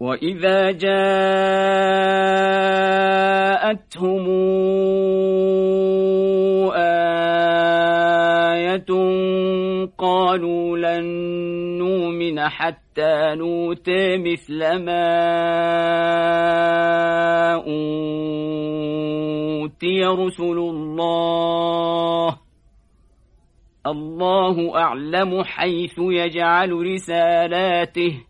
وإذا جاءتهم آية قالوا لن نؤمن حتى نوتي مثل ما أوتي رسل الله الله أعلم حيث يجعل رسالاته